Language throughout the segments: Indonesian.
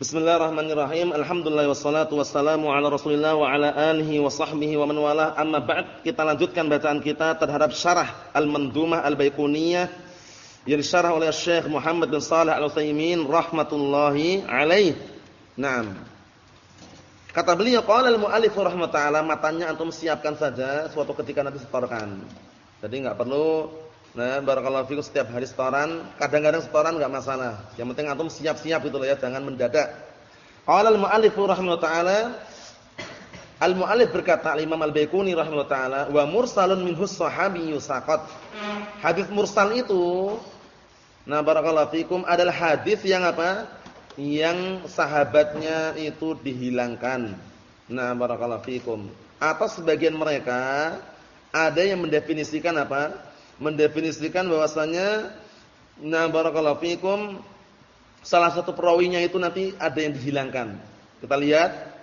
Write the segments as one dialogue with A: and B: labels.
A: Bismillahirrahmanirrahim. Alhamdulillah wassalatu wassalamu ala Rasulillah wa ala alihi wa sahbihi wa man wala. Amma ba'd, kita lanjutkan bacaan kita terhadap syarah Al-Mandumah Al-Baiquniyah yang disyarah oleh Syekh Muhammad bin Shalih Al-Utsaimin rahmatullahi alaih. Naam. Kata beliau qala al-muallif rahimahutaala matanya antum siapkan saja suatu ketika nanti setorkan. Jadi enggak perlu Nah, barakallahu fikum setiap hari setoran, kadang-kadang setoran enggak masalah. Yang penting antum siap-siap gitu loh ya, jangan mendadak. Qala al-mu'allif rahimahullah taala Al-mu'allif berkata Al-Imam Al-Baiquni rahimahullah taala wa mursalun minhu sahabi yusaqat. Hadis mursal itu nah barakallahu fikum adalah hadis yang apa? Yang sahabatnya itu dihilangkan. Nah, barakallahu fikum. Atau sebagian mereka ada yang mendefinisikan apa? Mendefinisikan bahwasanya na barakallahu fikum salah satu perawinya itu nanti ada yang dihilangkan. Kita lihat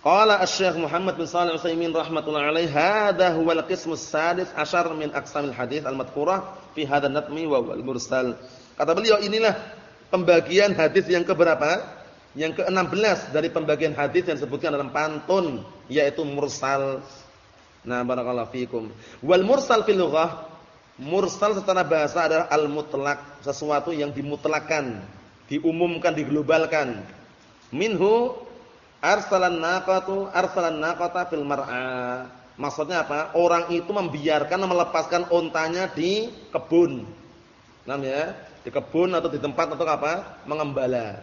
A: Qala Asy-Syaikh Muhammad bin Shalih Al-Utsaimin rahimatullah alaihi hadza huwa al-qismus sadis asyar min aqsamil hadis al-madhkurah fi hadzal natmi wa wal mursal. Kata beliau inilah pembagian hadis yang keberapa? Yang ke-16 dari pembagian hadis yang disebutkan dalam pantun yaitu mursal. Nah, barakallahu fikum. Wal mursal fil lughah Mursal secara bahasa adalah al-mutlak, sesuatu yang dimutlakan, diumumkan, diglobalkan. Minhu arsalan naqatu arsalan naqata fil mar'a. Maksudnya apa? Orang itu membiarkan melepaskan ontanya di kebun. Namanya di kebun atau di tempat atau apa? Mengembala.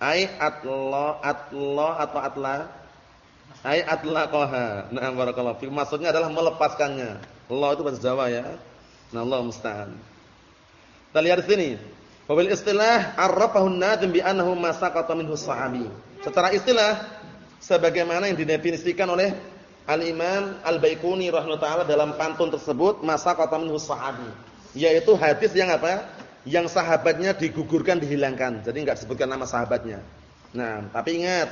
A: Ai atla atla atau atla Ai atlaqaha. Nah, barakallahu Maksudnya adalah melepaskannya. Allah itu bahasa Jawa ya. Nah, Allah musta'an. Kita lihat di sini. Wabil istilah arrafahu an-nadim bi annahu minhu sahabi. Secara istilah sebagaimana yang didefinisikan oleh Al-Imam Al-Baiquni rahimahullah taala dalam pantun tersebut ma saqata minhu sahabi, yaitu hadis yang apa? Yang sahabatnya digugurkan dihilangkan. Jadi enggak disebutkan nama sahabatnya. Nah, tapi ingat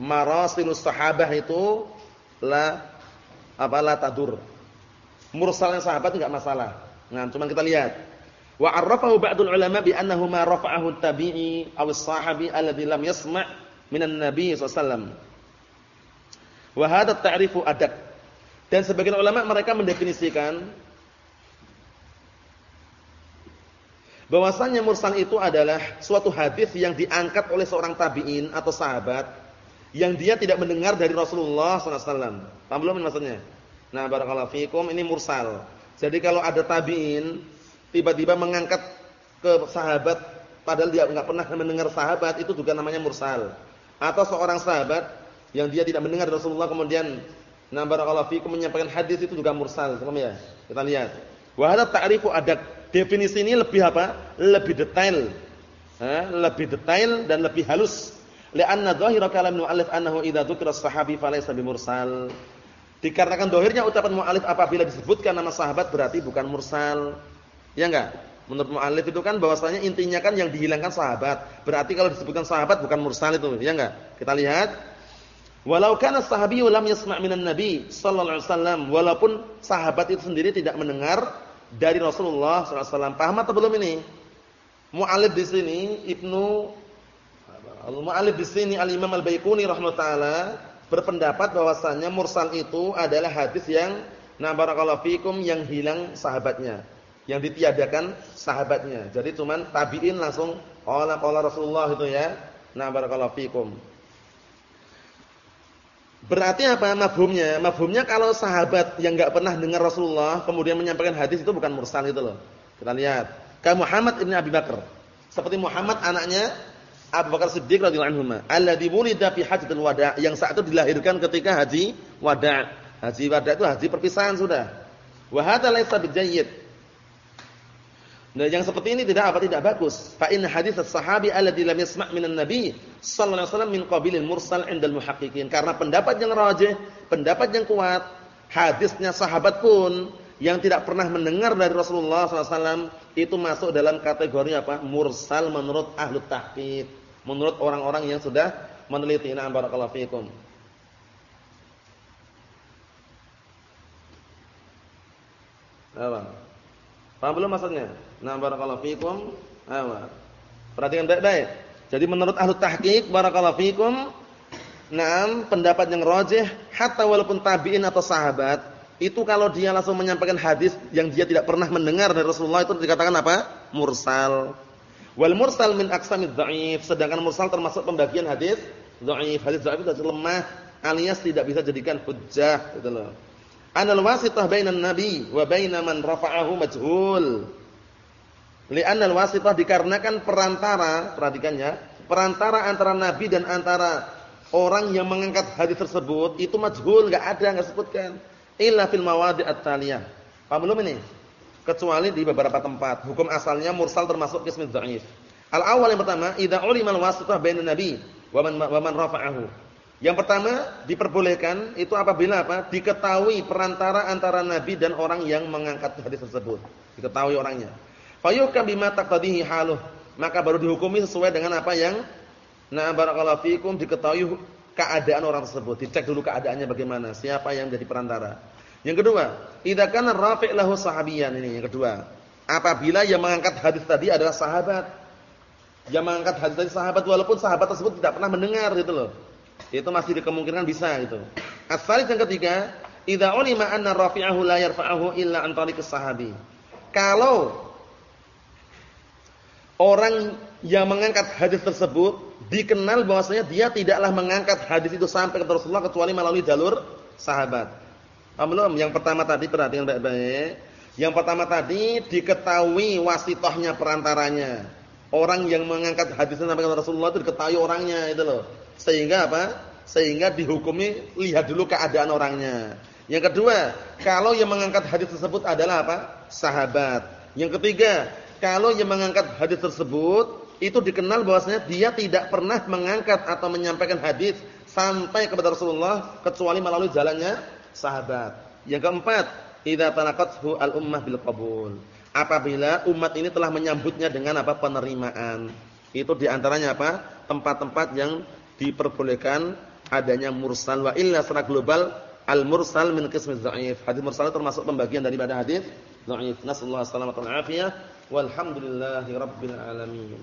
A: marasilus sahabah itu la apa la tadur. Mursalnya sahabat enggak masalah. Nah, cuma kita lihat. Wa arrafahu ba'dul ulama bi annahu ma rafa'ahu tabi'i aw as-sahabi alladhi lam yasma' minan nabi sallallahu alaihi wasallam. Wa ta'rifu adab. Dan sebagian ulama mereka mendefinisikan bahwasanya mursal itu adalah suatu hadis yang diangkat oleh seorang tabi'in atau sahabat yang dia tidak mendengar dari Rasulullah sallallahu alaihi wasallam. Paham belum maksudnya? Nah, barakallahu fikum ini mursal. Jadi kalau ada tabi'in tiba-tiba mengangkat ke sahabat padahal dia enggak pernah mendengar sahabat itu juga namanya mursal. Atau seorang sahabat yang dia tidak mendengar Rasulullah kemudian na barakallahu menyampaikan hadis itu juga mursal, paham ya? Kita lihat. Wa hadza ta'rifu. Definisi ini lebih apa? Lebih detail. Ha? lebih detail dan lebih halus. Li'anna dhahira kalam mu'allif annahu idza dzukira as-sahabi falaysa bimursal. Dikarenakan dohirnya ucapan mu'alif apabila disebutkan nama sahabat berarti bukan mursal. Ya enggak? Menurut mu'alif itu kan bahwasanya intinya kan yang dihilangkan sahabat. Berarti kalau disebutkan sahabat bukan mursal itu. Ya enggak? Kita lihat. Walau kana sahabiyyu lam yasma' minan nabi sallallahu alaihi wasallam, walaupun sahabat itu sendiri tidak mendengar dari Rasulullah sallallahu alaihi wasallam. Paham atau belum ini? Mu'alif di sini Ibnu Al-Mu'alif di sini Al-Imam Al-Baiquni rahimahullah berpendapat bahwasannya mursal itu adalah hadis yang na barakallahu fikum yang hilang sahabatnya, yang ditiadakan sahabatnya. Jadi cuman tabi'in langsung qala qala Rasulullah itu ya. Na barakallahu fikum. Berarti apa mafhumnya? Mafhumnya kalau sahabat yang enggak pernah dengar Rasulullah kemudian menyampaikan hadis itu bukan mursal itu loh. Kita lihat. Kayak Muhammad ibn Abi Bakar. Seperti Muhammad anaknya Abu Bakar Siddiq radhiyallahu anhu, alladzi wulida fi hajjatul wada' yang saat itu dilahirkan ketika haji wada'. Haji wada' itu haji perpisahan sudah. Wa hadza laysa bijayyid. Nah, yang seperti ini tidak apa tidak bagus. Fa in hadits as-sahabi alladzi lam yasma' minan nabi sallallahu alaihi wasallam min qabilil mursal 'inda al-muhaqqiqin. Karena pendapat yang rajih, pendapat yang kuat, hadisnya sahabat pun yang tidak pernah mendengar dari Rasulullah SAW itu masuk dalam kategori apa? Mursal menurut ahlu tahqiq menurut orang-orang yang sudah meneliti. Nah, barakallahu fiikum. Apa? Paham belum maksudnya? Nah, barakallahu fiikum. Apa? Perhatikan baik-baik. Jadi menurut ahlu tahqiq barakallahu fikum, Naam, pendapat yang rajih hatta walaupun tabi'in atau sahabat, itu kalau dia langsung menyampaikan hadis yang dia tidak pernah mendengar dari Rasulullah itu dikatakan apa? Mursal. Wal mursal min aqsamid dhaif, sedangkan mursal termasuk pembagian hadis dhaif. Hadis dhaif itu lemah alias tidak bisa jadikan hujjah gitu loh. Anal wasitah bainan nabi wa baina man rafa'ahu majhul. Li'anna al-wasitah dikarenakan perantara, perhatikannya, perantara antara nabi dan antara orang yang mengangkat hadis tersebut itu majhul, enggak ada, enggak sebutkan. Illa fil mawadi' at-taliyah. Paham belum ini? Kecuali di beberapa tempat. Hukum asalnya mursal termasuk qism dhaif. Al-awwal yang pertama, idza ulima al-wasitah bainan nabi wa man wa. Yang pertama diperbolehkan itu apabila apa? Diketahui perantara antara nabi dan orang yang mengangkat hadis tersebut. Diketahui orangnya. Fayuhkam bima taqtadihi haluh. Maka baru dihukumi sesuai dengan apa yang Nah, fikum diketahui keadaan orang tersebut, dicek dulu keadaannya bagaimana, siapa yang jadi perantara. Yang kedua, idza kana rafi' lahu sahabiyan ini yang kedua. Apabila yang mengangkat hadis tadi adalah sahabat. Yang mengangkat hadis tadi sahabat walaupun sahabat tersebut tidak pernah mendengar gitu loh. Itu masih dikemungkinan bisa gitu. Asal yang ketiga, idza ulima anna rafi'ahu la yarfa'ahu illa an sahabi. Kalau orang yang mengangkat hadis tersebut dikenal bahwasanya dia tidaklah mengangkat hadis itu sampai ke Rasulullah kecuali melalui jalur sahabat. Paham belum? Yang pertama tadi perhatikan baik-baik. Yang pertama tadi diketahui wasitahnya perantaranya. Orang yang mengangkat hadis sampai ke Rasulullah itu diketahui orangnya itu loh. Sehingga apa? Sehingga dihukumi lihat dulu keadaan orangnya. Yang kedua, kalau yang mengangkat hadis tersebut adalah apa? Sahabat. Yang ketiga, kalau yang mengangkat hadis tersebut itu dikenal bahwasanya dia tidak pernah mengangkat atau menyampaikan hadis sampai kepada Rasulullah kecuali melalui jalannya sahabat. Yang keempat, idza talaqathu al-ummah bil qabul. Apabila umat ini telah menyambutnya dengan apa penerimaan. Itu di antaranya apa? Tempat-tempat yang diperbolehkan adanya mursal wa illa secara global al-mursal min qismi dhaif. Hadis mursal termasuk pembagian daripada hadis dhaif. Nasallahu alaihi wasallam walhamdulillahi rabbil alamin